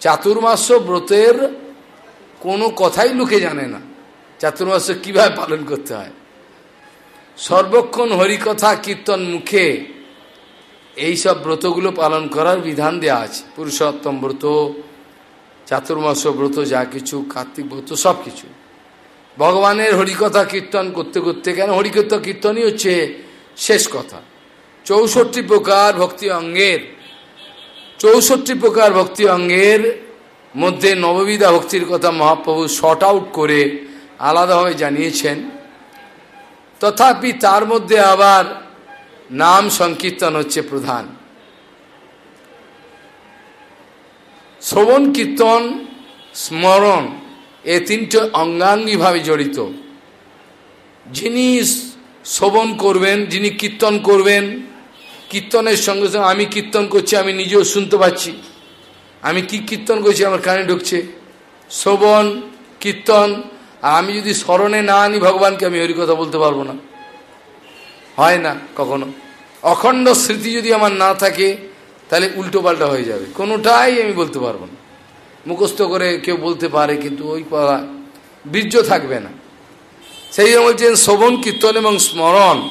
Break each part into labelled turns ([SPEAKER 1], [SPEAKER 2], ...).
[SPEAKER 1] চাতুর্মাস ব্রতের কোনো কথাই লোকে জানে না। চাতুর্মাস কীভাবে পালন করতে হয়? সর্বক্ষণ হরিকথা, কীর্তন মুখে এই সব ব্রতগুলো পালন করার বিধান দেওয়া আছে। পুরুষোত্তম ব্রত, চাতুর্মাস ব্রত, যা কিছু, কার্তিক ব্রত, সব কিছু। ভগবানের হরিকথা, কীর্তন করতে করতে কেন? হরিকথা, কীর্তনই হচ্ছে শেষ কথা। চৌষট্টি প্রকার ভক্তি অঙ্গের চৌষট্টি প্রকার ভক্তি অঙ্গের মধ্যে নববিধা ভক্তির কথা মহাপ্রভু শর্ট আউট করে আলাদাভাবে জানিয়েছেন। তথাপি তার মধ্যে আবার নাম সংকীর্তন হচ্ছে প্রধান। শ্রবণ, কীর্তন, স্মরণ এ তিনটে অঙ্গাঙ্গিভাবে জড়িত। যিনি শ্রবণ করবেন, যিনি কীর্তন করবেন কীর্তনের সঙ্গে সঙ্গে আমি কীর্তন করছি, আমি নিজেও শুনতে পাচ্ছি। আমি কি কীর্তন করছি? আমার কানে ঢুকছে। শ্রবণ কীর্তন, আর আমি যদি স্মরণে না আনি ভগবানকে, আমি ওই কথা বলতে পারব না। হয় না কখনো। অখণ্ড স্মৃতি যদি আমার না থাকে, তাহলে উল্টো পাল্টা হয়ে যাবে। কোনোটাই আমি বলতে পারব না। মুখস্থ করে কেউ বলতে পারে, কিন্তু ওই কথা বীর্য থাকবে না। সেই জন্য বলছেন শ্রবণ কীর্তন এবং স্মরণ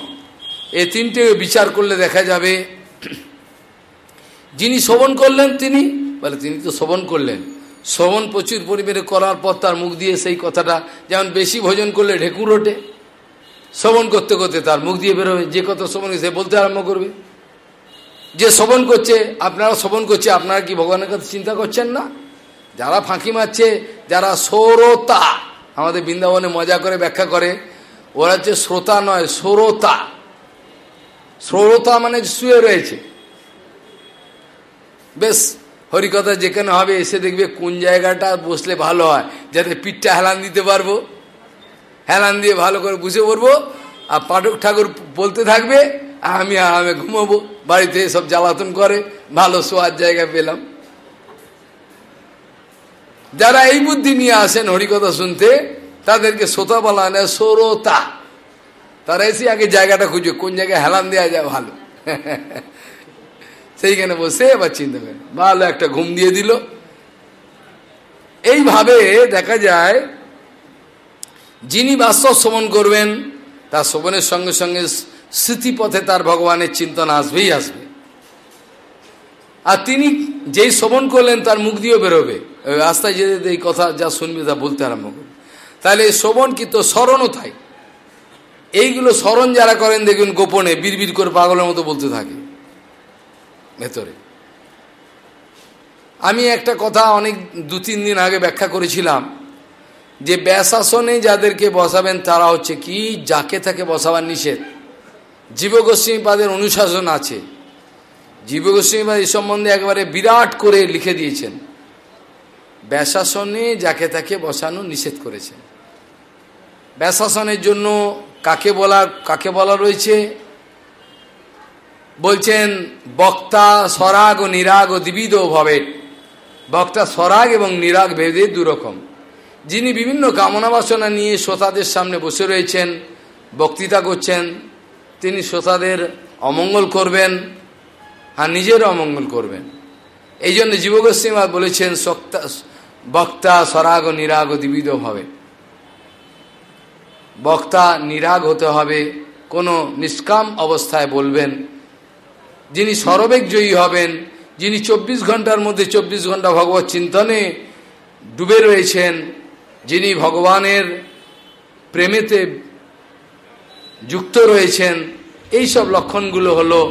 [SPEAKER 1] এ তিনটে বিচার করলে দেখা যাবে, যিনি শোভন করলেন তিনি, বলে তিনি তো শোভন করলেন। শ্রবণ প্রচুর পরিমাণে করার পর তার মুখ দিয়ে সেই কথাটা, যেমন বেশি ভোজন করলে ঢেকুর ওঠে শ্রবণ করতে করতে তার মুখ দিয়ে বেরোবে, যে কথা শ্রবণ সে বলতে আরম্ভ করবে। যে শ্রবণ করছে, আপনারা শ্রবণ করছে, আপনারা কি ভগবানের কথা চিন্তা করছেন না? যারা ফাঁকি মারছে, যারা সৌরতা, আমাদের বৃন্দাবনে মজা করে ব্যাখ্যা করে, ওরা হচ্ছে শ্রোতা নয়, সৌরতা। শ্রোতা মানে শুয়ে রয়েছে। বেশ, হরিকথা যেখানে হবে, এসে দেখবে কোন জায়গাটা বসলে ভালো হয়, যাতে পিঠটা হেলান দিতে পারব। হেলান দিয়ে ভালো করে বুঝে পড়ব, আর পাঠক ঠাকুর বলতে থাকবে, আমি আরামে ঘুমাবো। বাড়িতে সব জ্বালাতন করে, ভালো শোয়ার জায়গা পেলাম। যারা এই বুদ্ধি নিয়ে আসেন হরিকথা শুনতে, তাদেরকে শ্রোতা। বলা হয় না সরোতা তারা এসে আগে জায়গাটা খুঁজবে কোন জায়গায় হেলান দেওয়া যায় ভালো। সেইখানে বসে এবার চিন্তা করে। ভালো একটা ঘুম দিয়ে দিল। এইভাবে দেখা যায়, যিনি বাস্তব শ্রবণ করবেন, তার শ্রবণের সঙ্গে সঙ্গে স্মৃতিপথে তার ভগবানের চিন্তন আসবেই আসবে। আর তিনি যেই শ্রবণ করলেন, তার মুখ দিয়েও বেরোবে। রাস্তায় যেতে এই কথা যা শুনবে তা বলতে আরম্ভ করবে। তাহলে শ্রবণ কি তো স্মরণও তাই। এইগুলো স্মরণ যারা করেন দেখবেন গোপনে বিড় করে পাগলের মতো বলতে থাকে। ভেতরে। আমি একটা কথা অনেক দু, তিন দিন আগে ব্যাখ্যা করেছিলাম, যে ব্যাসাসনে যাদেরকে বসাবেন, তারা হচ্ছে কি, যাকে তাকে বসাবার নিষেধ। জীবগোস্বীপাদের অনুশাসন আছে। জীবগোস্বীপাদ এই সম্বন্ধে একবারে বিরাট করে লিখে দিয়েছেন। ব্যাসাসনে যাকে তাকে বসানো নিষেধ করেছেন। ব্যাসাসনের জন্য কাকে বলা কাকে বলা রয়েছে? বলছেন, বক্তা স্বরাগ ও নিরাগ ও দ্বিবিধ ভবে। বক্তা স্বরাগ এবং নিরাগ ভেদে দুরকম। যিনি বিভিন্ন কামনা বাসনা নিয়ে শ্রোতাদের সামনে বসে রয়েছেন, বক্তৃতা করছেন, তিনি শ্রোতাদের অমঙ্গল করবেন আর নিজেরও অমঙ্গল করবেন। এই জন্য জীবগোস্বীমা বলেছেন বক্তা স্বরাগ ও নিরাগ ও দ্বিবিধ হবে বক্তা নিরাগ হতে হবে, কোনো নিষ্কাম অবস্থায় বলবেন। যিনি সরবেগ জয়ী হবেন, যিনি চব্বিশ ঘণ্টার মধ্যে চব্বিশ ঘণ্টা ভগবত চিন্তনে ডুবে রয়েছেন, যিনি ভগবানের প্রেমেতে যুক্ত রয়েছেন এই সব লক্ষণগুলো হলো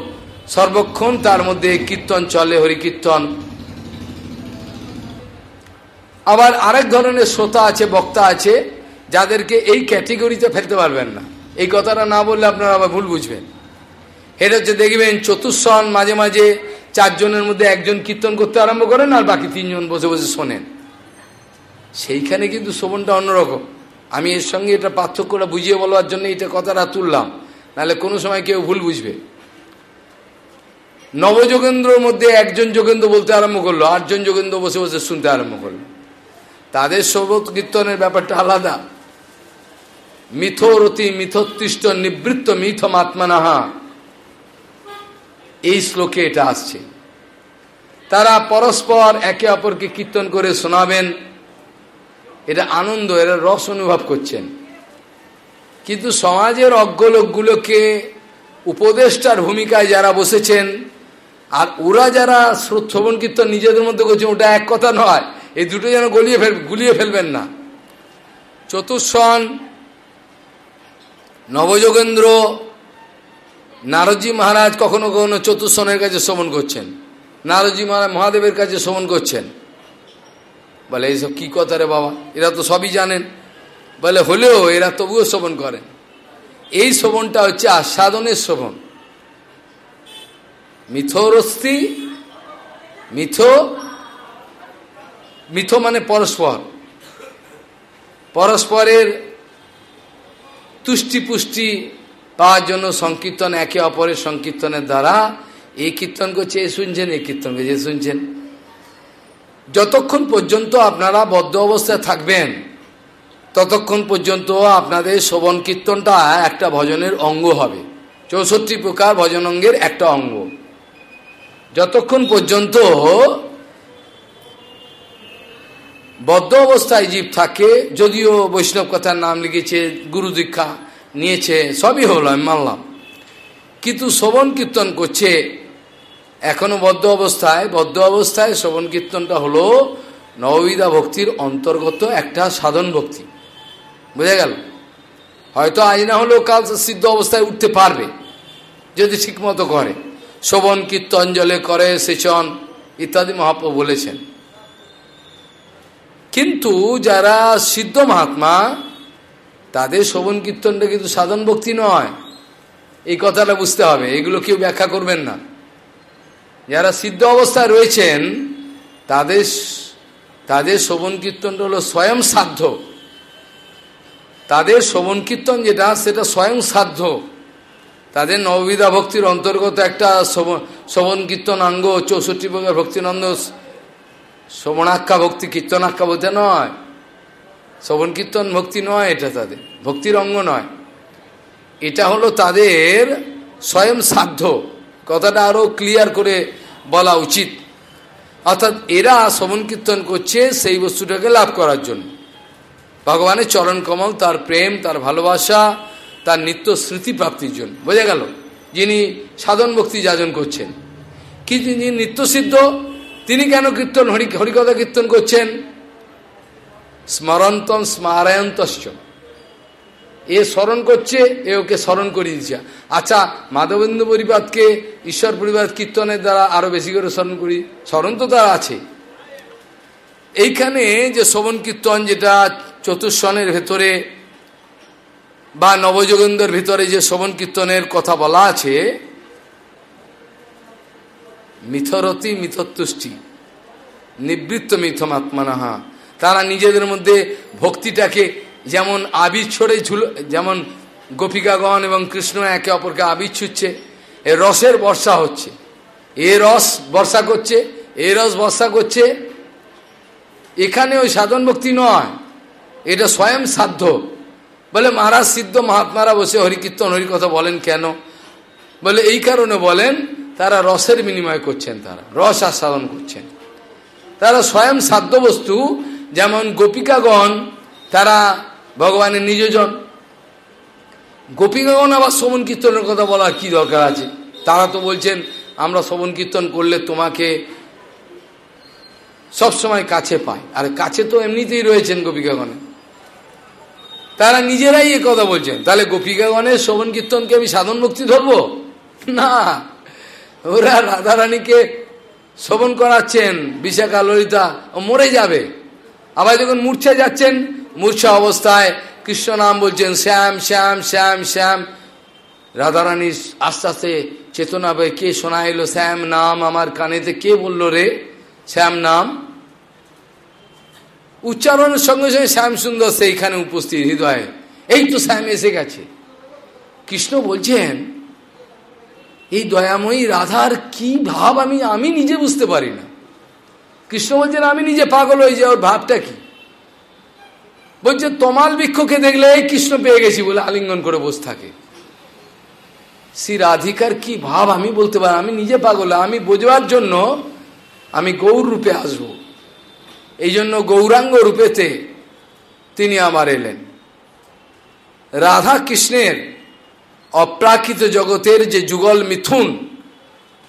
[SPEAKER 1] সর্বক্ষণ তার মধ্যে কীর্তন চলে, হরিকীর্তন। আবার আরেক ধরনের শ্রোতা আছে, বক্তা আছে যাদেরকে এই ক্যাটেগরিতে ফেলতে পারবেন না। এই কথাটা না বললে আপনারা আবার ভুল বুঝবেন। এটা হচ্ছে দেখবেন চতুর্শন মাঝে মাঝে চারজনের মধ্যে একজন কীর্তন করতে আরম্ভ করেন আর বাকি তিনজন বসে বসে শোনেন। সেইখানে কিন্তু শোভনটা অন্যরকম। আমি এর সঙ্গে এটা পার্থক্যটা বুঝিয়ে বলার জন্য এটা কথাটা তুললাম। নাহলে কোনো সময় কেউ ভুল বুঝবে। নবযোগেন্দ্রর মধ্যে একজন যোগেন্দ্র বলতে আরম্ভ করল, আটজন যোগেন্দ্র বসে বসে শুনতে আরম্ভ করল। তাদের সৌরত কীর্তনের ব্যাপারটা আলাদা। মিথরতি মিথোত্তিষ্ট নিবৃত্ত মিথমাত্মানাহা। এই শ্লোকে এটা আসছে। তারা পরস্পর একে অপরকে কীর্তন করে শোনাবেন। এটা আনন্দ, এরা রস অনুভব করছেন। কিন্তু সমাজের অজ্ঞ লোকগুলোকে উপদেষ্টার ভূমিকায় যারা বসেছেন, আর ওরা যারা শ্রবণ কীর্তন নিজেদের মধ্যে করছেন, ওটা এক কথা নয়। এই দুটো যেন গলিয়ে ফেল গুলিয়ে ফেলবেন না। চতুর্শন নবযোগেন্দ্র নারদজি মহারাজ কখনো কখনো চতুর্শনের কাছে শ্রবণ করছেন। নারদজি মহারাজ মহাদেবের কাছে শ্রবণ করছেন। বলে, এইসব কি কথা রে বাবা? এরা তো সবই জানেন। বলে, হলেও এরা তবুও শ্রবণ করেন। এই শ্রবণটা হচ্ছে আস্বাদনের শ্রবণ। মিথরস্তি মিথ মিথ মানে পরস্পর। পরস্পরের তুষ্টি পুষ্টি পাওয়ার জন্য সংকীর্তন একে অপরের সংকীর্তনের দ্বারা এই কীর্তন করছে এ শুনছেন, এই কীর্তন করছে শুনছেন। যতক্ষণ পর্যন্ত আপনারা বদ্ধ অবস্থায় থাকবেন, ততক্ষণ পর্যন্ত আপনাদের শোভন কীর্তনটা একটা ভজনের অঙ্গ হবে। চৌষট্টি প্রকার ভজন অঙ্গের একটা অঙ্গ। যতক্ষণ পর্যন্ত বদ্ধ অবস্থায় জীব থাকে, যদিও বৈষ্ণব কথার নাম লিখেছে, গুরু দীক্ষা নিয়েছে, সবই হলো, আমি মানলাম। কিন্তু শ্রবণ কীর্তন করছে, এখনও বদ্ধ অবস্থায় বদ্ধ অবস্থায় শ্রবণ কীর্তনটা হলো নববিধা ভক্তির অন্তর্গত একটা সাধন ভক্তি। বুঝে গেল? হয়তো আজ না হলেও কাল সিদ্ধ অবস্থায় উঠতে পারবে, যদি ঠিকমতো করে। শোভন কীর্তন জলে করে সেচন, ইত্যাদি মহাপ্রভু বলেছেন। কিন্তু যারা সিদ্ধ মহাত্মা, তাদের শোভন কীর্তনটা কিন্তু সাধন ভক্তি নয়। এই কথাটা বুঝতে হবে, এগুলো কেউ ব্যাখ্যা করবেন না। যারা সিদ্ধ অবস্থায় রয়েছেন, তাদের তাদের শোভন কীর্তনটা হলো স্বয়ং সাধ্য। তাদের শোভন কীর্তন যেটা, সেটা স্বয়ং সাধ্য। তাদের নববিধা ভক্তির অন্তর্গত একটা শোভন কীর্তন অঙ্গ চৌষট্টি প্রকার ভক্তিনন্দ শ্রবণাক্ষা ভক্তি কীর্তনাক্ষা বলতে নয়। শ্রবণ কীর্তন ভক্তি নয় এটা তাদের। ভক্তির অঙ্গ নয়। এটা হলো তাদের স্বয়ং সাধ্য। কথাটা আরও ক্লিয়ার করে বলা উচিত। অর্থাৎ এরা শ্রবণ কীর্তন করছে সেই বস্তুটাকে লাভ করার জন্য। ভগবানের চরণ কমল, তার প্রেম, তার ভালোবাসা, তার নিত্য স্মৃতি প্রাপ্তির জন্য। বোঝা গেল? যিনি সাধন ভক্তি যাজন করছেন। কি যিনি নিত্যসিদ্ধ? তিনি কেন কীর্তন, হরি, হরিকথা কীর্তন করছেন? স্মরন্তম স্মারায়ন্তশ্চ। এ স্মরণ করছে, এ ওকে স্মরণ করিয়ে দিচ্ছে। আচ্ছা মাধবেন্দ্র পরিবাদকে, ঈশ্বর পরিবার কীর্তনের দ্বারা আরও বেশি করে স্মরণ করি। স্মরণ তো তার আছে। এইখানে যে শ্রবণ কীর্তন যেটা চতুর্শনের ভেতরে বা নবযোগেন্দ্রের ভিতরে যে শ্রবণ কীর্তনের কথা বলা আছে মিথরতি মিথতুষ্টি নিবৃত্ত মিথমাত্মানাহা। তারা নিজেদের মধ্যে ভক্তিটাকে যেমন আবির ছড়ে ঝুল, যেমন গোপিকাগণ এবং কৃষ্ণ একে অপরকে আবির ছুটছে এ রসের বর্ষা হচ্ছে। এ রস বর্ষা করছে, এ রস বর্ষা করছে। এখানে ওই সাধন ভক্তি নয়, এটা স্বয়ং সাধ্য। বলে মহারাজ সিদ্ধ মহাত্মারা বসে হরিকীর্তন, হরিকথা বলেন কেন? বলে এই কারণে বলেন তারা রসের বিনিময় করছেন তারা, রস আস্বাদন করছেন। তারা স্বয়ং সাধ্য বস্তু যেমন গোপিকাগণ, তারা ভগবানের নিজজন। গোপিকাগণ আবার শ্রবণ কীর্তনের কথা বলার কি দরকার আছে? তারা তো বলছেন, আমরা শ্রবণ কীর্তন করলে তোমাকে সবসময় কাছে পায়। আর কাছে তো এমনিতেই রয়েছেন গোপিকাগণে। তারা নিজেরাই এ কথা বলছেন, তাহলে গোপিকাগণের শ্রবণ কীর্তনকে আমি সাধন ভক্তি ধরবো? না। ওরা রাধারানীকে শোভন করাচ্ছেন, বিশাখা, ললিতা, ও মরে যাবে। আবার যখন মূর্ছা যাচ্ছেন, মূর্ছা অবস্থায় কৃষ্ণ নাম বলছেন, শ্যাম শ্যাম শ্যাম শ্যাম। রাধারানী আস্তে আস্তে চেতনা পেয়ে কে শোনা এলো শ্যাম নাম আমার কানেতে? কে বলল রে শ্যাম নাম? উচ্চারণের সঙ্গে সঙ্গে শ্যাম সুন্দর সেইখানে উপস্থিত হৃদয়ে। এই তো শ্যাম এসে গেছে। কৃষ্ণ বলছেন এই দয়াময়ী রাধার কি ভাব আমি আমি নিজে বুঝতে পারি না। কৃষ্ণ বলছেন, আমি নিজে পাগল হয়ে যাই, ওর ভাবটা কি? বলছে, তমাল বৃক্ষকে দেখলে এই কৃষ্ণ পেয়ে গেছি বলে আলিঙ্গন করে বসে থাকে। শ্রী রাধিকার কি ভাব আমি বলতে পারি আমি নিজে পাগল, আমি বোঝবার জন্য আমি গৌর রূপে আসব। এই জন্য গৌরাঙ্গ রূপেতে তিনি আমার এলেন। রাধা কৃষ্ণের অপ্রাকৃত জগতের যে যুগল মিথুন,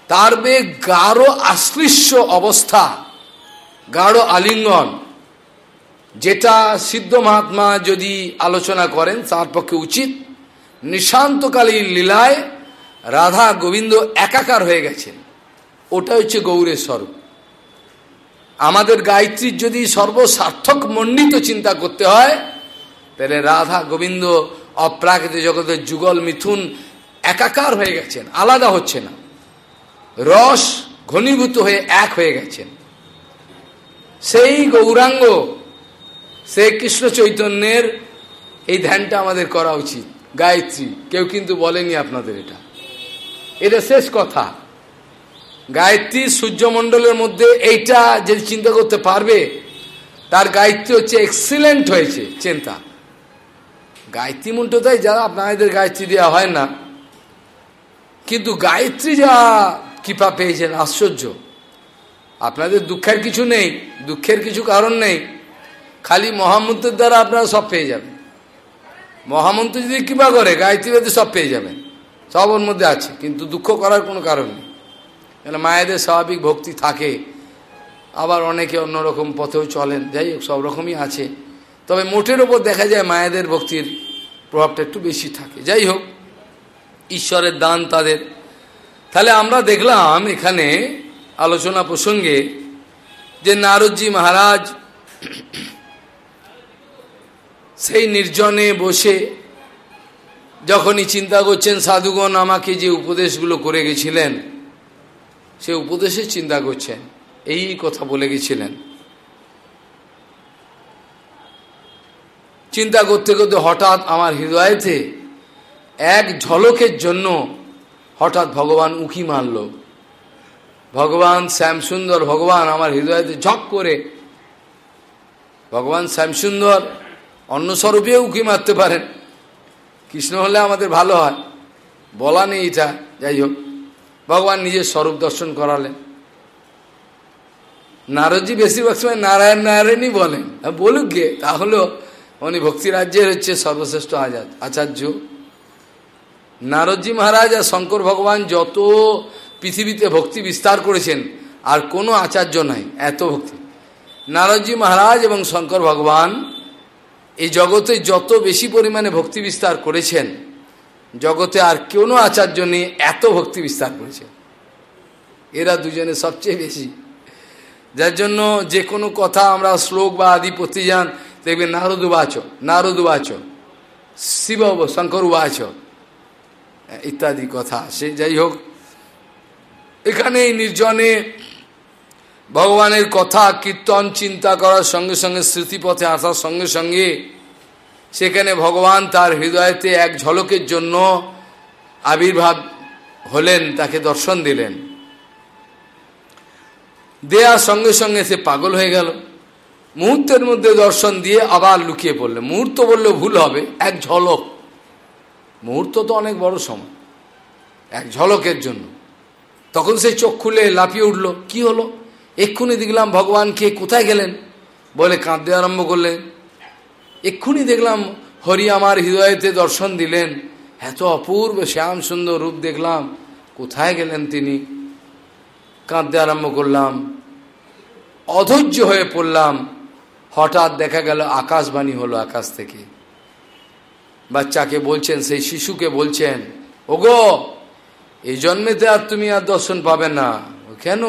[SPEAKER 1] তার বে গাঢ় আশ্লিষ্য অবস্থা, গাঢ় আলিঙ্গন, যেটা সিদ্ধ মহাত্মা যদি আলোচনা করেন, তার পক্ষে উচিত। নিশান্তকালীন লীলায় রাধা গোবিন্দ একাকার হয়ে গেছেন। ওটা হচ্ছে গৌরের স্বরূপ। আমাদের গায়ত্রীর যদি সর্বসার্থক মণ্ডিত চিন্তা করতে হয়, তাহলে রাধা গোবিন্দ অপ্রাকৃত জগতের যুগল মিথুন একাকার হয়ে গেছেন, আলাদা হচ্ছে না। রস ঘনীভূত হয়ে এক হয়ে গেছেন। সেই গৌরাঙ্গ, সেই কৃষ্ণ চৈতন্যের এই ধ্যানটা আমাদের করা উচিত, গায়ত্রী। কেউ কিন্তু বলেনি আপনাদের এটা। এটা শেষ কথা। গায়ত্রী সূর্যমণ্ডলের মধ্যে এইটা যে চিন্তা করতে পারবে, তার গায়ত্রী হচ্ছে এক্সিলেন্ট হয়েছে, চিন্তা। গায়ত্রী তাই যারা আপনাদের গায়ত্রী দেওয়া হয় না। কিন্তু গায়ত্রী যা কৃপা পেয়েছেন, আশ্চর্য। আপনাদের দুঃখের কিছু নেই, দুঃখের কিছু কারণ নেই। খালি মহামন্ত্রের দ্বারা আপনারা সব পেয়ে যাবেন। মহামন্ত্র যদি কৃপা করে, গায়ত্রী বেদে সব পেয়ে যাবেন। সব ওর মধ্যে আছে, কিন্তু দুঃখ করার কোনো কারণ নেই। কেন মায়েদের স্বাভাবিক ভক্তি থাকে। আবার অনেকে অন্যরকম পথেও চলেন। যাই হোক, সব রকমই আছে। তবে মোটের ওপর দেখা যায় মায়েদের ভক্তির প্রভাবটা একটু বেশি থাকে। যাই হোক, ঈশ্বরের দান তাদের। তাহলে আমরা দেখলাম এখানে আলোচনা প্রসঙ্গে যে নারদজি মহারাজ সেই নির্জনে বসে যখনই চিন্তা করছেন, সাধুগণ আমাকে যে উপদেশগুলো করে গেছিলেন, সে উপদেশে চিন্তা করছেন। এই কথা বলে গেছিলেন। চিন্তা করতে করতে হঠাৎ আমার হৃদয়েতে এক ঝলকের জন্য হঠাৎ ভগবান উঁকি মারল। ভগবান শ্যামসুন্দর, ভগবান আমার হৃদয়তে ঝক করে, ভগবান শ্যামসুন্দর অন্য স্বরূপেও উঁকি মারতে পারেন। কৃষ্ণ হলে আমাদের ভালো হয়, বলা নেই এটা, যাই হোক। ভগবান নিজের স্বরূপ দর্শন করালেন। নারদজি বেশিরভাগ সময় নারায়ণ নারায়ণই বলেন। বলুক গে, তাহলেও উনি ভক্তিরাজ্যের হচ্ছে সর্বশ্রেষ্ঠ আজাদ, আচার্য। নারদজি মহারাজ আর শঙ্কর ভগবান যত পৃথিবীতে ভক্তি বিস্তার করেছেন, আর কোনো আচার্য নাই, এত ভক্তি। নারদজি মহারাজ এবং শঙ্কর ভগবান এই জগতে যত বেশি পরিমাণে ভক্তি বিস্তার করেছেন, জগতে আর কোনো আচার্য নেই, এত ভক্তি বিস্তার করেছে এরা দুজনে সবচেয়ে বেশি। যার জন্য যে কোনো কথা আমরা শ্লোক বা আদি পড়তে যান দেখবেন নারদ উবাচ নারদ উবাচ শিব শঙ্কর উবাচ ইত্যাদি কথা। সে যাই হোক এখানে নির্জনে ভগবানের কথা, কীর্তন, চিন্তা করার সঙ্গে সঙ্গে, স্মৃতিপথে আসার সঙ্গে সঙ্গে, সেখানে ভগবান তার হৃদয়তে এক ঝলকের জন্য আবির্ভাব হলেন, তাকে দর্শন দিলেন। দেয়ার সঙ্গে সঙ্গে সে পাগল হয়ে গেল। মুহূর্তের মধ্যে দর্শন দিয়ে আবার লুকিয়ে পড়লে। মুহূর্ত বললে ভুল হবে, এক ঝলক। মুহূর্ত তো অনেক বড় সময়, এক ঝলকের জন্য। তখন সে চোখ খুলে লাফিয়ে উঠল, কি হলো? এক্ষুনি দেখলাম ভগবানকে কোথায় গেলেন? বলে কাঁদতে আরম্ভ করলেন। এক্ষুনি দেখলাম হরি আমার হৃদয়তে দর্শন দিলেন। এত অপূর্ব শ্যাম সুন্দর রূপ দেখলাম। কোথায় গেলেন তিনি? কাঁদতে আরম্ভ করলাম। অধৈর্য হয়ে পড়লাম। হঠাৎ দেখা গেল আকাশবাণী হলো আকাশ থেকে। বাচ্চাকে বলছেন, সেই শিশুকে বলছেন, ওগো, এই জন্মেতে আর তুমি আর দর্শন পাবে না। কেন?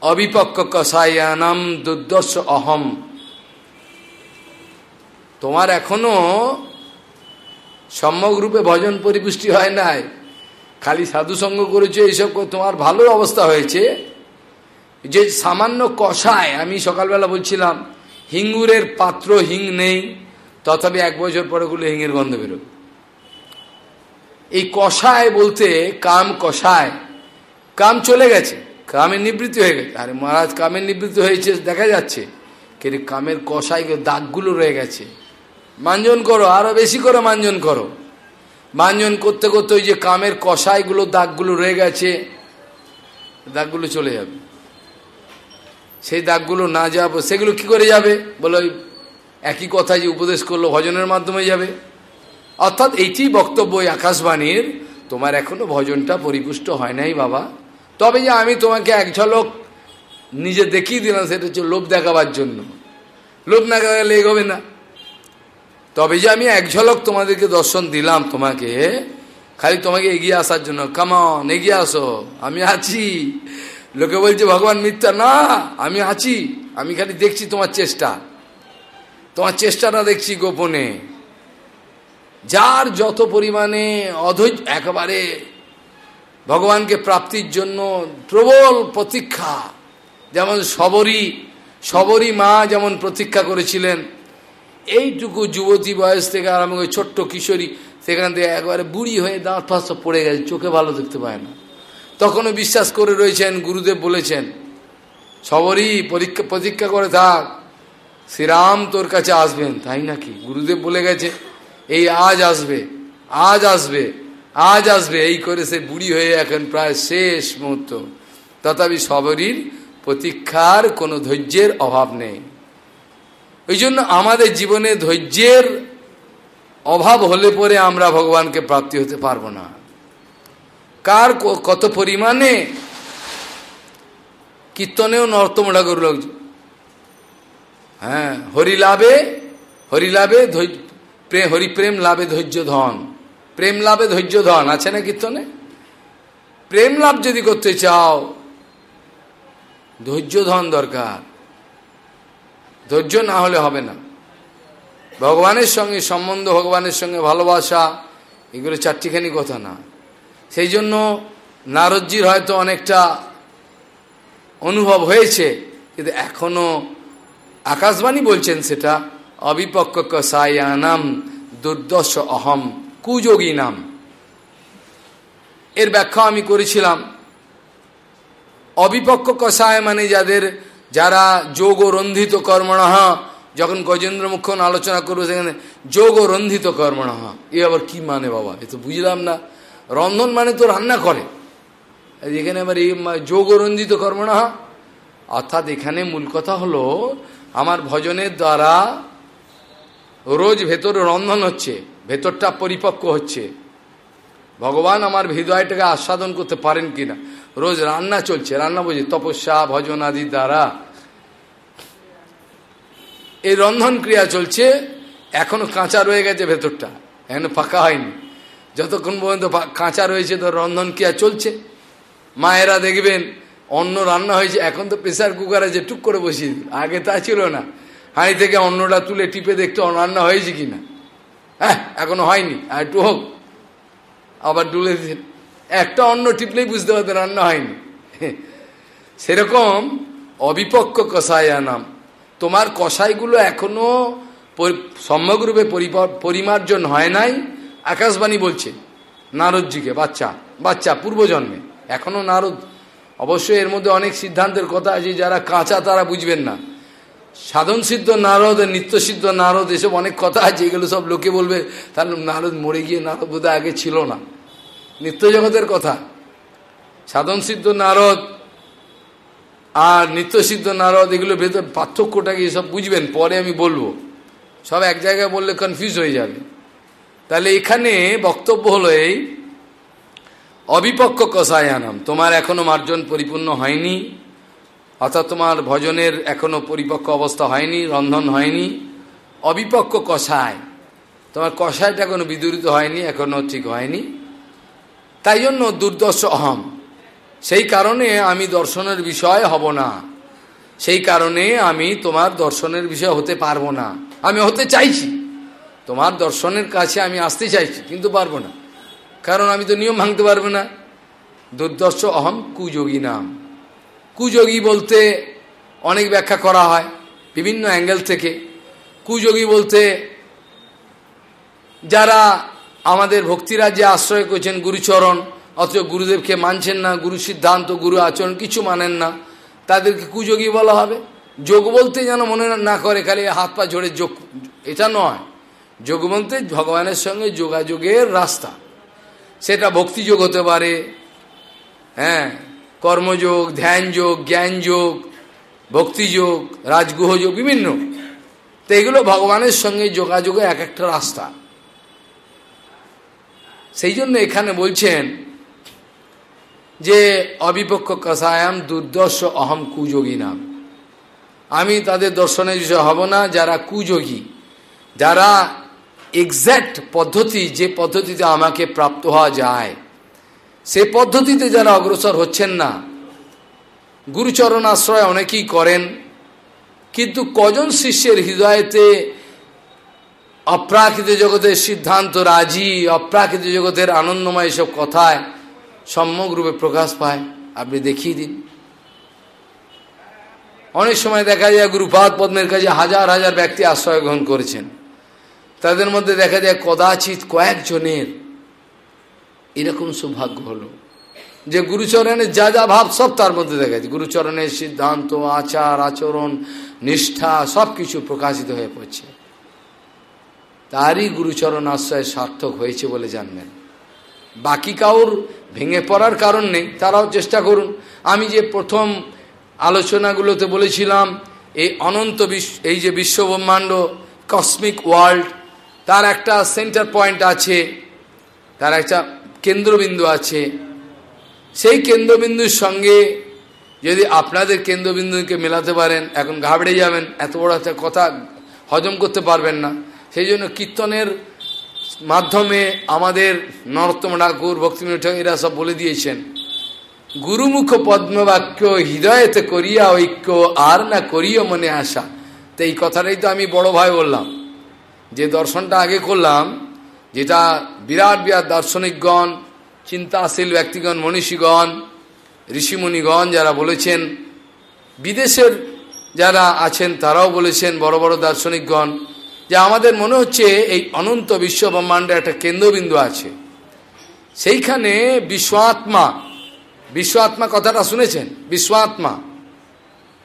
[SPEAKER 1] অবিপক্ষ কষায়ানাম দুর্দশ অহম। তোমার এখনও সম্যক রূপে ভজন পরিপুষ্টি হয় নাই। খালি সাধু সঙ্গ করেছ, এইসব তোমার ভালো অবস্থা হয়েছে। যে সামান্য কষায় আমি সকালবেলা বলছিলাম, হিঙ্গুরের পাত্র হিং নেই, তথাপি এক বছর পরে গুলো হিঙের গন্ধ বেরোবে এই কষায় বলতে কাম কষায়, কাম চলে গেছে, কামের নিবৃত্তি হয়ে গেছে। আরে মহারাজ, কামের নিবৃত্তি হয়েছে, দেখা যাচ্ছে। কিন্তু কামের কষায় দাগগুলো রয়ে গেছে। মাঞ্জন করো, আরও বেশি করে মাঞ্জন করো। মাঞ্জন করতে করতে ওই যে কামের কষাইগুলো দাগগুলো রয়ে গেছে, দাগগুলো চলে যাবে। সেই দাগগুলো না যাব সেগুলো কি করে যাবে? বলো একই কথা যে উপদেশ করল, ভজনের মাধ্যমে যাবে। অর্থাৎ এইটি বক্তব্য ওই আকাশবাণীর। তোমার এখনও ভজনটা পরিপুষ্ট হয় নাই বাবা। তবে যে আমি তোমাকে এক ঝলক নিজে দেখিয়ে দিলাম, সেটা হচ্ছে লোভ দেখাবার জন্য। লোভ না গেলে এগোবে না। তবে যে আমি এক ঝলক তোমাদেরকে দর্শন দিলাম তোমাকে, খালি তোমাকে এগিয়ে আসার জন্য। কামন এগিয়ে আসো। আমি আছি। লোকে বলছে, ভগবান মিথ্যা। না, আমি আছি। আমি খালি দেখছি তোমার চেষ্টা। তোমার চেষ্টাটা দেখছি গোপনে। যার যত পরিমাণে অধৈর্য একেবারে ভগবানকে প্রাপ্তির জন্য প্রবল প্রতীক্ষা। যেমন সবরী সবরী মা যেমন প্রতীক্ষা করেছিলেন, এইটুকু যুবতী বয়স থেকে আরম্ভ করে ছোট্ট কিশোরী সেখান থেকে একবারে বুড়ি হয়ে দাঁত ফাঁস পড়ে গেছে, চোখে ভালো দেখতে পায় না। তখনও বিশ্বাস করে রয়েছেন, গুরুদেব বলেছেন, সবরই পরীক্ষা, প্রতীক্ষা করে থাক, শ্রীরাম তোর কাছে আসবেন, তাই নাকি? গুরুদেব বলে গেছে, এই আজ আসবে আজ আসবে আজ আসবে, এই করে সে বুড়ি হয়ে এখন প্রায় শেষ মুহূর্ত। তথাপি সবরীর প্রতীক্ষার কোনো ধৈর্যের অভাব নেই। ওই জন্য আমাদের জীবনে ধৈর্যের অভাব হলে পরে আমরা ভগবানকে প্রাপ্তি হতে পারব না। কার কত পরিমাণে কীর্তনেও নর্তমটা করল হ্যাঁ হরিলাভে হরিলাভে হরিপ্রেম লাভে ধৈর্য ধন। প্রেম লাভে ধৈর্য ধন, আছে না কীর্তনে? প্রেম লাভ যদি করতে চাও, ধৈর্য ধন দরকার। ধৈর্য না হলে হবে না। ভগবানের সঙ্গে সম্বন্ধ, ভগবানের সঙ্গে ভালোবাসা, এগুলো চারটিখানি কথা না। সেই জন্য নারদজির হয়তো অনেকটা অনুভব হয়েছে, কিন্তু এখনও আকাশবাণী বলছেন সেটা অবিপক্ষ কসায়ানাম দুর্দশ অহম কুযোগী নাম এর ব্যাখ্যা আমি করেছিলাম। অবিপক্ষ কষায় মানে যাদের, যারা যোগ রন্ধিত কর্মণহ যখন গজেন্দ্র মুখ্যন আলোচনা করব সেখানে যোগ রন্ধিত কর্মণহ এ আবার কি মানে বাবা? এ তো বুঝলাম না। রন্ধন মানে তো রান্না করে। এখানে আবার এই যোগ ও রঞ্জিত কর্মণহ অর্থাৎ এখানে মূল কথা হলো, আমার ভজনের দ্বারা রোজ ভেতরে রন্ধন হচ্ছে, ভেতরটা পরিপক্ক হচ্ছে। ভগবান আমার হৃদয়টাকে আস্বাদন করতে পারেন কিনা? রোজ রান্না চলছে, রান্না বুঝি, তপস্যা, ভজন আদি দ্বারা। এই রন্ধন ক্রিয়া চলছে, এখনও কাঁচা রয়ে গেছে ভেতরটা, এখনও ফাঁকা হয়নি। যতক্ষণ পর্যন্ত কাঁচা রয়েছে তো রন্ধন ক্রিয়া চলছে। মায়েরা দেখবেন, অন্ন রান্না হয়েছে, এখন তো প্রেশার কুকার আছে, টুক করে বসিয়ে আগে তা ছিল না। হাঁড়ি থেকে অন্নটা তুলে টিপে দেখতে রান্না হয়েছে কি না। হ্যাঁ এখনও হয়নি, আর একটু হোক। আবার ডুলে একটা অন্ন টিপলেই বুঝতে পারতেন রান্না হয়নি। সেরকম অবিপক্ষ কষায়া নাম। তোমার কষাইগুলো এখনও সম্যকরূপে পরিমার্জন হয় নাই। আকাশবাণী বলছে, নারদজিকে, বাচ্চা বাচ্চা, পূর্বজন্মে এখনও নারদ। অবশ্যই এর মধ্যে অনেক সিদ্ধান্তের কথা আছে, যারা কাঁচা তারা বুঝবেন না। সাধন সিদ্ধ নারদ, নিত্য সিদ্ধ নারদ, এসব অনেক কথা আছে, এগুলো সব লোকে বলবে, তাহলে নারদ মরে গিয়ে নারদ বোধহয় আগে ছিল না। নিত্য জগতের কথা। সাধন সিদ্ধ নারদ আর নিত্য সিদ্ধ নারদ, এগুলো ভেতর পার্থক্যটাকে এসব বুঝবেন? পরে আমি বলব। সব এক জায়গায় বললে কনফিউজ হয়ে যাবে। তাহলে এখানে বক্তব্য হলো এই, অবিপক্ষ কষায়ানাম তোমার এখনও মার্জন পরিপূর্ণ হয়নি, অর্থাৎ তোমার ভজনের এখনও পরিপক্ক অবস্থা হয়নি, রন্ধন হয়নি, অবিপক্ষ কষায় তোমার কষায়টা এখনও বিদুরিত হয়নি, এখনও ঠিক হয়নি। তাই জন্য দুর্দর্শ অহম, সেই কারণে আমি দর্শনের বিষয় হব না, সেই কারণে আমি তোমার দর্শনের বিষয় হতে পারব না, আমি হতে চাইছি। তোমার দর্শনের কাছে আমি আসতে চাইছি, কিন্তু পারব না। কারণ আমি তো নিয়ম ভাঙতে পারব না। দুর্দর্শ অহম কুযোগী নাম। কুযোগী বলতে অনেক ব্যাখ্যা করা হয় বিভিন্ন অ্যাঙ্গেল থেকে। কুযোগী বলতে যারা আমাদের ভক্তিরাজ্যে আশ্রয় করেছেন গুরুচরণ, অথচ গুরুদেবকে মানছেন না, গুরু সিদ্ধান্ত, গুরু আচরণ কিছু মানেন না, তাদেরকে কুযোগী বলা হবে। যোগ বলতে যেন মনে না করে, খালি হাত পা ঝরে যোগ, এটা নয়। যোগ বলতে ভগবানের সঙ্গে যোগাযোগের রাস্তা। সেটা ভক্তিযোগ হতে পারে হ্যাঁ কর্মযোগ ধ্যান যোগ জ্ঞান যোগ ভক্তিযোগ রাজগুহ যোগ বিভিন্ন। তো এগুলো ভগবানের সঙ্গে যোগাযোগে এক একটা রাস্তা। সেই জন্য এখানে বলছেন যে, অবিপক্ষ কষায়াম দুর্দর্শ অহম কুযোগী নাম আমি তাদের দর্শনের বিষয় হব না, যারা কুযোগী, যারা এক্স্যাক্ট পদ্ধতি, যে পদ্ধতিতে আমাকে প্রাপ্ত হওয়া যায় সে পদ্ধতিতে যারা অগ্রসর হচ্ছেন না। গুরুচরণ আশ্রয় অনেকেই করেন, কিন্তু কজন শিষ্যের হৃদয়তে অপ্রাকৃত জগতের সিদ্ধান্ত রাজি, অপ্রাকৃত জগতের আনন্দময় এসব কথায় সম্যক রূপে প্রকাশ পায়? আপনি দেখিয়ে দিন। অনেক সময় দেখা যায়, গুরুপাদ পদ্মের কাছে হাজার হাজার ব্যক্তি আশ্রয় গ্রহণ করেছেন। তাদের মধ্যে দেখা যায় কদাচিৎ কয়েকজনের এরকম সৌভাগ্য হলো। যে গুরুচরণের যা যা ভাব সব তার মধ্যে দেখা যায়। গুরুচরণের সিদ্ধান্ত, আচার, আচরণ, নিষ্ঠা সব কিছু প্রকাশিত হয়ে পড়ছে। তারই গুরুচরণ আশ্রয় সার্থক হয়েছে বলে জানবেন। বাকি কাউর ভেঙে পড়ার কারণ নেই, তারাও চেষ্টা করুন। আমি যে প্রথম আলোচনাগুলোতে বলেছিলাম, এই অনন্ত বিশ্ব এই যে বিশ্বব্রহ্মাণ্ড কসমিক ওয়ার্ল্ড তার একটা সেন্টার পয়েন্ট আছে, তার একটা কেন্দ্রবিন্দু আছে। সেই কেন্দ্রবিন্দুর সঙ্গে যদি আপনাদের কেন্দ্রবিন্দুকে মেলাতে পারেন, এখন ঘাবড়ে যাবেন, এত বড় একটা কথা হজম করতে পারবেন না। সেই জন্য কীর্তনের মাধ্যমে আমাদের নরোত্তম ঠাকুর ঠাকুর, এরা সব বলে দিয়েছেন, গুরুমুখ পদ্মবাক্য হৃদয়তে করিয়া ঐক্য, আর না করিও মনে আসা তো এই কথাটাই তো আমি বড় ভাই বললাম। যে দর্শনটা আগে করলাম, যেটা বিরাট বিরাট দার্শনিকগণ, চিন্তাশীল ব্যক্তিগণ, মনীষীগণ ঋষিমণিগণ যারা বলেছেন, বিদেশের যারা আছেন তারাও বলেছেন, বড় বড় দার্শনিকগণ, যে আমাদের মনে হচ্ছে এই অনন্ত বিশ্ব ব্রহ্মাণ্ডে একটা কেন্দ্রবিন্দু আছে। সেইখানে বিশ্বাত্মা বিশ্বাত্মা কথাটা শুনেছেন? বিশ্বাত্মা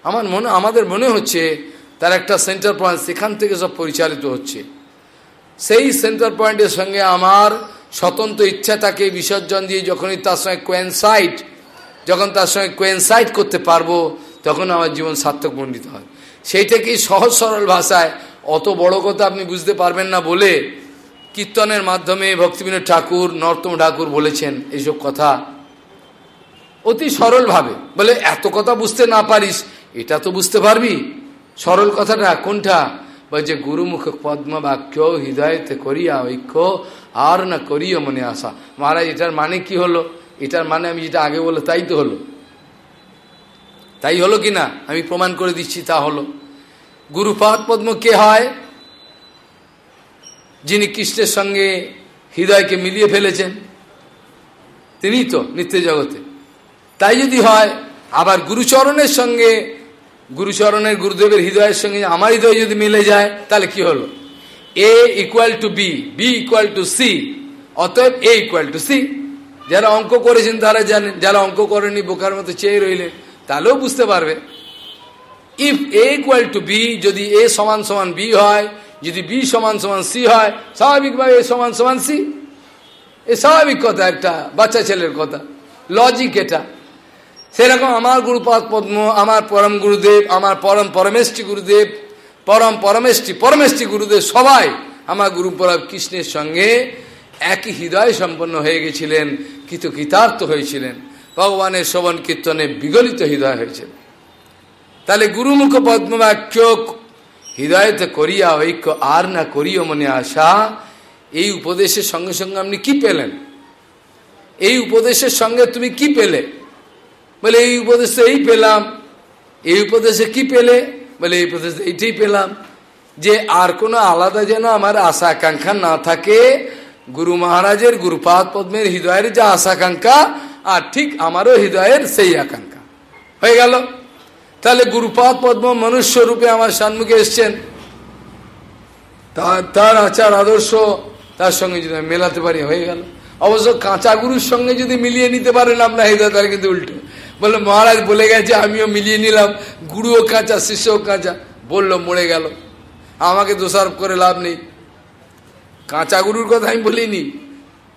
[SPEAKER 1] আমার মনে, আমাদের মনে হচ্ছে তার একটা সেন্টার পয়েন্ট সেখান থেকে সব পরিচালিত হচ্ছে। সেই সেন্টার পয়েন্টের সঙ্গে আমার স্বতন্ত্র ইচ্ছা তাকে বিসর্জন দিয়ে যখনই তার সঙ্গে কোয়েনসাইট যখন তার সঙ্গে কোয়েনসাইট করতে পারব, তখন আমার জীবন সার্থক মণ্ডিত হয়। সেই থেকেই সহজ সরল ভাষায় অত বড় কথা আপনি বুঝতে পারবেন না বলে কীর্তনের মাধ্যমে ভক্তিবিনোদ ঠাকুর, নর্তম ঠাকুর বলেছেন এইসব কথা? অতি সরলভাবে। বলে, এত কথা বুঝতে না পারিস, এটা তো বুঝতে পারবি? সরল কথাটা কোনটা? বলছে গুরুমুখ পদ্ম বাক্য হৃদয়তে করিয়া ঐক্য আর না করিও মনে আসা মহারাজ, এটার মানে কি হলো? এটার মানে আমি যেটা আগে বলল তাই তো হলো। তাই হলো কি না? আমি প্রমাণ করে দিচ্ছি, তা হলো। গুরুপাদ পদ্ম কে হয়? যিনি কৃষ্ণের সঙ্গে হৃদয়কে মিলিয়ে ফেলেছেন। তিনি তো নিত্য জগতে। তাই যদি হয়, আবার গুরুচরণের সঙ্গে গুরুচরণের গুরুদেবের হৃদয়ের সঙ্গে আমার হৃদয় যদি মিলে যায়, তাহলে কি হলো? A equal to B B equal to C অতএব এ ইকুয়াল টু সি যারা অঙ্ক করেছেন, তারা জানেন যারা অঙ্ক করেনি বোকার মতো চেয়ে রইলেন তাহলেও বুঝতে পারবে। If A equal to B যদি এ সমান সমান বি হয়, যদি বি সমান সমান সি হয়, স্বাভাবিকভাবে এ সমান সমান সি এ স্বাভাবিক কথা একটা, বাচ্চা ছেলের কথা। লজিক এটা। সেরকম আমার গুরুপাদ পদ্ম, আমার পরম গুরুদেব, আমার পরম পরমেষ্টি গুরুদেব, পরম পরমেষ্টি পরমেষ্টি গুরুদেব সবাই আমার গুরুপরব কৃষ্ণের সঙ্গে একই হৃদয় সম্পন্ন হয়ে গেছিলেন কিত কৃতার্থ হয়েছিলেন। ভগবানের শোভন কীর্তনে বিগলিত হৃদয় হয়েছিল। তাহলে গুরুমুখ পদ্মবাক্য, হৃদয়তে করিয়া ঐক্য আর না করিও মনে আসা এই উপদেশের সঙ্গে সঙ্গে আপনি কি পেলেন? এই উপদেশের সঙ্গে তুমি কি পেলে? বলে এই উপদেশে এই পেলাম এই উপদেশে কি পেলে বলে এই উপদেশে এইটাই পেলাম যে আর কোনো আলাদা যেন আমার আশা আকাঙ্ক্ষা না থাকে গুরু মহারাজের গুরুপাদ পদ্মের হৃদয়ের যা আশা আকাঙ্ক্ষা আর ঠিক আমারও হৃদয়ের সেই আকাঙ্ক্ষা হয়ে গেল। তাহলে গুরুপাদ পদ্ম মনুষ্য রূপে আমার সম্মুখে এসছেন। তার তার আচার, আদর্শ, তার সঙ্গে যদি মেলাতে পারি, হয়ে গেল। অবশ্য কাঁচা গুরুর সঙ্গে যদি মিলিয়ে নিতে পারেন আপনার হৃদয় তার কিন্তু উল্টো। বলল, মহারাজ বলে গেছে, আমিও মিলিয়ে নিলাম। গুরুও কাঁচা শিষ্যও কাঁচা। বলল, মরে গেল। আমাকে দোষারোপ করে লাভ নেই। কাঁচা গুরুর কথা আমি বলিনি।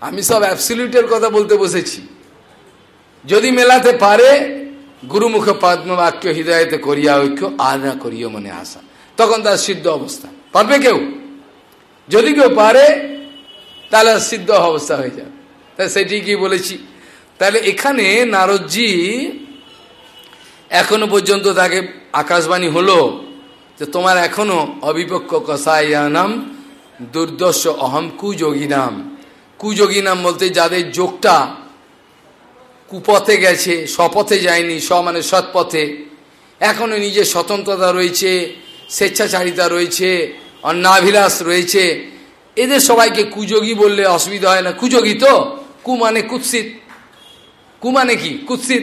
[SPEAKER 1] আমি সব অ্যাবসলিউটের কথা বলতে বসেছি। যদি মেলাতে পারে, গুরুমুখ পদ্মবাক্য হৃদয়তে করিয়া ঐক্য, আর না করিও মনে আসা তখন তার সিদ্ধ অবস্থা। পারবে কেউ? যদি কেউ পারে, তাহলে সিদ্ধ অবস্থা হয়ে যাবে। তাই সেটি কি বলেছি? তাহলে এখানে নারদজি এখনও পর্যন্ত তাকে আকাশবাণী হলো যে তোমার এখনও অবিপক্ষ কষায়ানাম দুর্দর্শ অহম কুযোগী নাম কুযোগী নাম বলতে যাদের যোগটা কুপথে গেছে স্বপথে যায়নি, স মানে সৎপথে। এখনও নিজের স্বতন্ত্রতা রয়েছে, স্বেচ্ছাচারিতা রয়েছে অন্নাভিলাষ রয়েছে। এদের সবাইকে কুযোগী বললে অসুবিধা হয় না। কুযোগী তো, কু মানে কুৎসিত। কু মানে কি? কুৎসিত।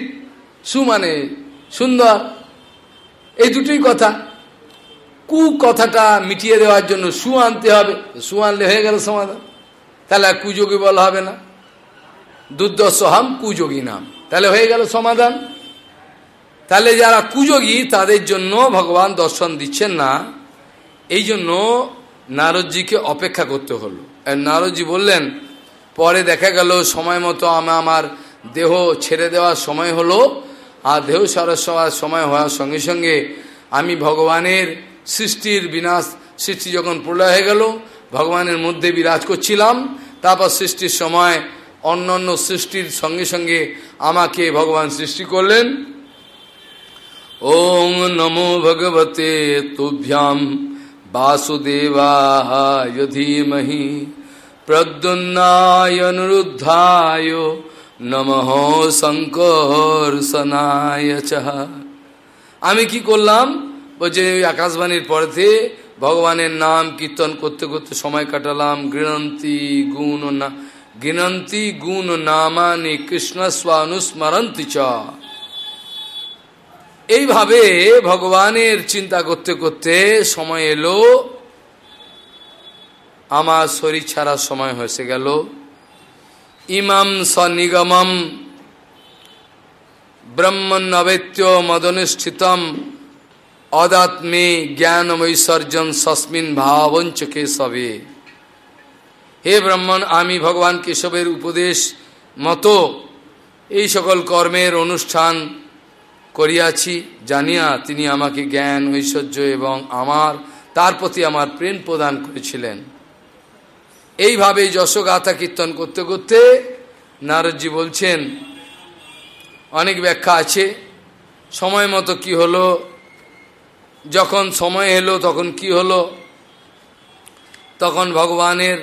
[SPEAKER 1] সু মানে সুন্দর। এই দুটোই কথা। কু কথাটা মিটিয়ে দেওয়ার জন্য সু আনতে হবে। সু আনলে হয়ে গেল সমাধান। তাহলে আর কুযোগী বলা হবে না। দুর্দশহাম কুযোগী নাম। তাহলে হয়ে গেল সমাধান। তাহলে যারা কুযোগী, তাদের জন্য ভগবান দর্শন দিচ্ছেন না। এই জন্য নারদজিকে অপেক্ষা করতে হলো। নারদজি বললেন, পরে দেখা গেল সময় মতো আমি আমার দেহ ছেড়ে দেওয়ার সময় হলো, আর দেহ সরস্বার সময় হওয়ার সঙ্গে সঙ্গে আমি ভগবানের সৃষ্টির বিনাশ, সৃষ্টি যখন প্রলয় হয়ে গেল, ভগবানের মধ্যে বিরাজ করছিলাম, তারপর সৃষ্টির সময় অন্য অন্য সৃষ্টির সঙ্গে সঙ্গে আমাকে ভগবান সৃষ্টি করলেন। ওং নমো ভগবতে তুভ্যাম বাসুদেবায় ধীমহি প্রদ্যুন্নায়নুরুদ্ধায় নম শঙ্কর্ষনায় আমি কি করলাম? বলছে ওই আকাশবাণীর পরেতে ভগবানের নাম কীর্তন করতে করতে সময় কাটালাম। গৃণন্তি গুণ না গৃণন্তি গুণ নামানি কৃষ্ণ স্বানুস্মরন্তি চ। এইভাবে ভগবানের চিন্তা করতে করতে সময় এলো। আমার শরীর ছাড়ার সময় হয়েছে গেল। ইমাম সনিগমম ব্রহ্মণ্যবেত্য মদনুষ্ঠিতম অদাত্মে জ্ঞানমৈশ্বর্যম সস্মিন ভাবঞ্চ কেশবে। হে ব্রহ্মণ, আমি ভগবান কেশবের উপদেশ মতো এই সকল কর্মের অনুষ্ঠান করিয়াছি, জানিয়া তিনি আমাকে জ্ঞান, ঐশ্বর্য এবং আমার, তার প্রতি আমার প্রেম প্রদান করেছিলেন। এইভাবে যশো যশগাথা কীর্তন করতে করতে নারদজি বলছেন, অনেক ব্যাখ্যা আছে। সময় মতো কি হলো? যখন সময় এলো তখন কি হলো? তখন ভগবানের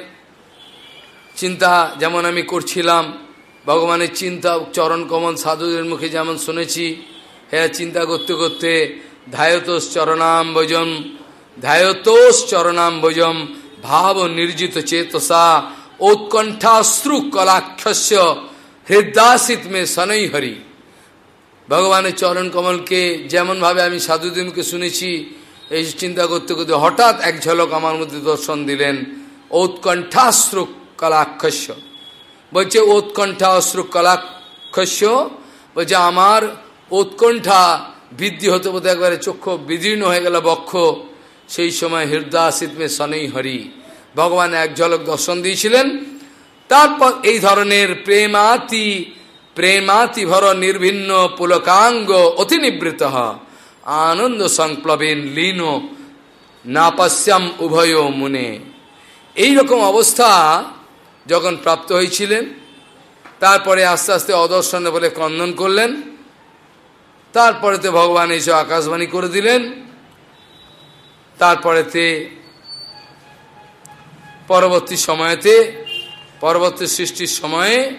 [SPEAKER 1] চিন্তা যেমন আমি করছিলাম, ভগবানের চিন্তা চরণ কমল সাধুদের মুখে যেমন শুনেছি হ্যাঁ চিন্তা করতে করতে ধায়তোষ চরণাম্বজম ধায়তোষ চরণাম্বজম ভাব নির্জিত চেতসা উৎকণ্ঠাশ্রু কলাক্ষস্য হৃদাসিত মে সনই হরি ভগবানের চরণ কমলকে যেমনভাবে আমি সাধুদিনকে শুনেছি এই চিন্তা করতে করতে হঠাৎ এক ঝলক আমার মধ্যে দর্শন দিলেন ঔৎকণ্ঠাশ্রু কলাক্ষস্য বলছে উৎকণ্ঠা অশ্রু কলাক্ষস্য বলছে আমার উৎকণ্ঠা বৃদ্ধি হতে হতে একবারে চক্ষু বিদীর্ণ হয়ে গেল বক্ষ সেই সময় হৃদয়াসিত মে হরি। ভগবান এক ঝলক দর্শন দিয়েছিলেন। তারপর এই ধরনের প্রেমাতি প্রেমাতি ভর নির্ভিন্ন পুলকাঙ্গ অতি নিবৃত আনন্দ সংপ্লবেন লীন নাপাস্যাম উভয় মুনে। এই রকম অবস্থা যখন প্রাপ্ত হয়েছিলেন, তারপরে আস্তে আস্তে অদর্শনে বলে কন্দন করলেন। তারপরেতে ভগবান এসে আকাশবাণী করে দিলেন। তারপরেতে পরবর্তী সময়তে পরবর্তী সৃষ্টির সময়ে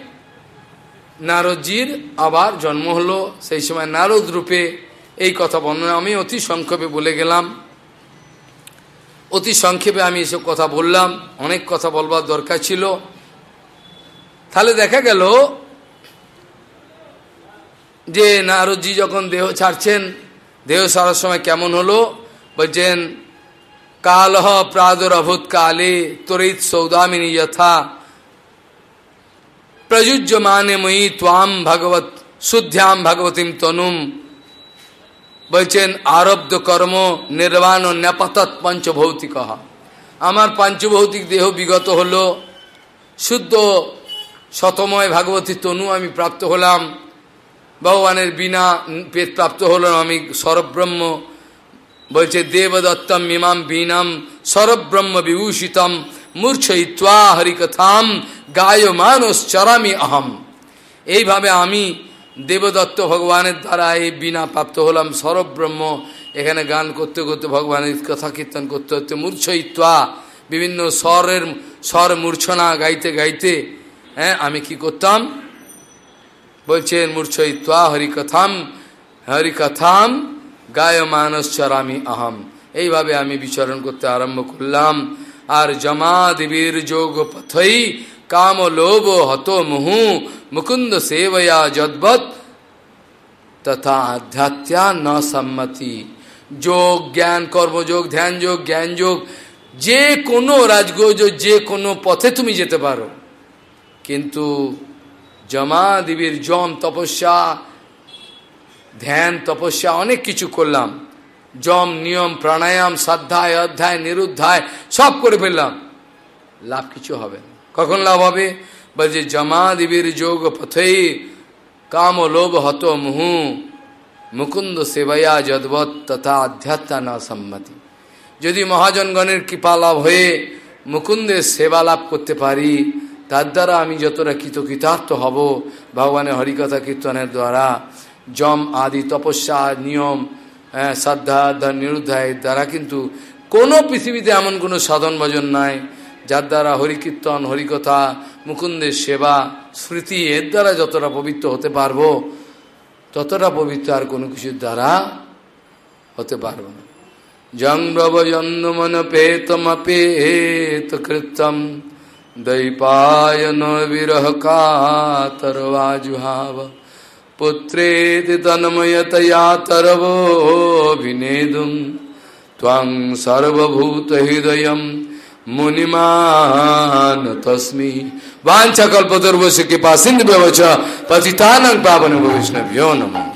[SPEAKER 1] নারদজির আবার জন্ম হলো। সেই সময় নারদ রূপে এই কথা বর্ণনা আমি অতি সংক্ষেপে বলে গেলাম। অতি সংক্ষেপে আমি এসব কথা বললাম, অনেক কথা বলবার দরকার ছিল। তাহলে দেখা গেল যে নারদজি যখন দেহ ছাড়ছেন, দেহ ছাড়ার সময় কেমন হলো? বলছেন কালহ প্রাদুরভূত কালে তরিত সৌদামিনী যথা প্রযুজ্য মানে মই ত্বাম ভগবত শুদ্ধ্যাম ভগবতীম তনুম বলছেন আরব্ধ কর্ম নির্বাণ নেপতৎ পঞ্চভৌতিক আমার পঞ্চভৌতিক দেহ বিগত হলো শুদ্ধ শতময় ভাগবতী তনু আমি প্রাপ্ত হলাম ভগবানের বিনা পেট প্রাপ্ত হল আমি সরব্রহ্ম বলছে, দেবদত্তম ইমাম বীনাম সরব্রহ্ম বিভূষিতম মূর্ছয়িত্বা হরিকথাম গায় মানস চরামি অহম। এইভাবে আমি দেবদত্ত ভগবানের দ্বারা এই বিনা প্রাপ্ত হলাম সরব্রহ্ম এখানে গান করতে করতে ভগবানের কথা কীর্তন করতে করতে মূর্ছয়িত্বা, বিভিন্ন স্বরের, স্বর মূর্ছনা গাইতে গাইতে হ্যাঁ আমি কি করতাম? বলছেন মূর্ছয়িত্বা হরিকথাম হরিকথাম গায় মানস চরামি আহম। এইভাবে আমি বিচরণ করতে আরম্ভ করলাম। আর জমা দেবীর যোগ পথই কাম লোভ হত মুহু। মুকুন্দ সেবয়া যদ্বৎ তথা আধ্যাত্মা ন সম্মতি। যোগ জ্ঞান কর্মযোগ ধ্যান যোগ, জ্ঞান যোগ, যে কোনো রাজগোজ, যে কোনো পথে তুমি যেতে পারো। কিন্তু জমা দেবীর জম তপস্যা ধ্যান, তপস্যা, অনেক কিছু করলাম। জম, নিয়ম, প্রাণায়াম, শ্রদ্ধায়, অধ্যায়, নিরুদ্ধায়, সব করে ফেললাম। লাভ কিছু হবে কখন লাভ হবে? বলছে, জমা দেবীর যোগ পথেই কাম লোভ হত মুহু। মুকুন্দ সেবায়া যদবৎ তথা আধ্যাত্মা না সম্মতি। যদি মহাজনগণের কৃপা লাভ হয়ে মুকুন্দের সেবা লাভ করতে পারি, তার দ্বারা আমি যতটা কৃতকৃতার্থ হব, ভগবানের হরিকথা কীর্তনের দ্বারা জম, আদি, তপস্যা, নিয়ম শ্রদ্ধা নিরুদ্ধায়ের দ্বারা কিন্তু কোনো পৃথিবীতে এমন কোনো সাধন ভজন নাই, যার দ্বারা হরিকীর্তন, হরিকথা, মুকুন্দের সেবা, স্মৃতি, এর দ্বারা যতটা পবিত্র হতে পারব, ততটা পবিত্র আর কোনো কিছুর দ্বারা হতে পারব না। জং ব্রবজন্মন পেতমপেত কৃতম দৈপায়ন বিরহ কাতরবাজুহাব पुत्रेति तन्मयतया तरवोऽभिनेदुं त्वां सर्वभूतहृदयं मुनिमानतस्मि वाञ्छकल्पतुर्वस्य कृपा सिन्धुभ्यवच पतितानं पावनभविष्णभ्यो नमः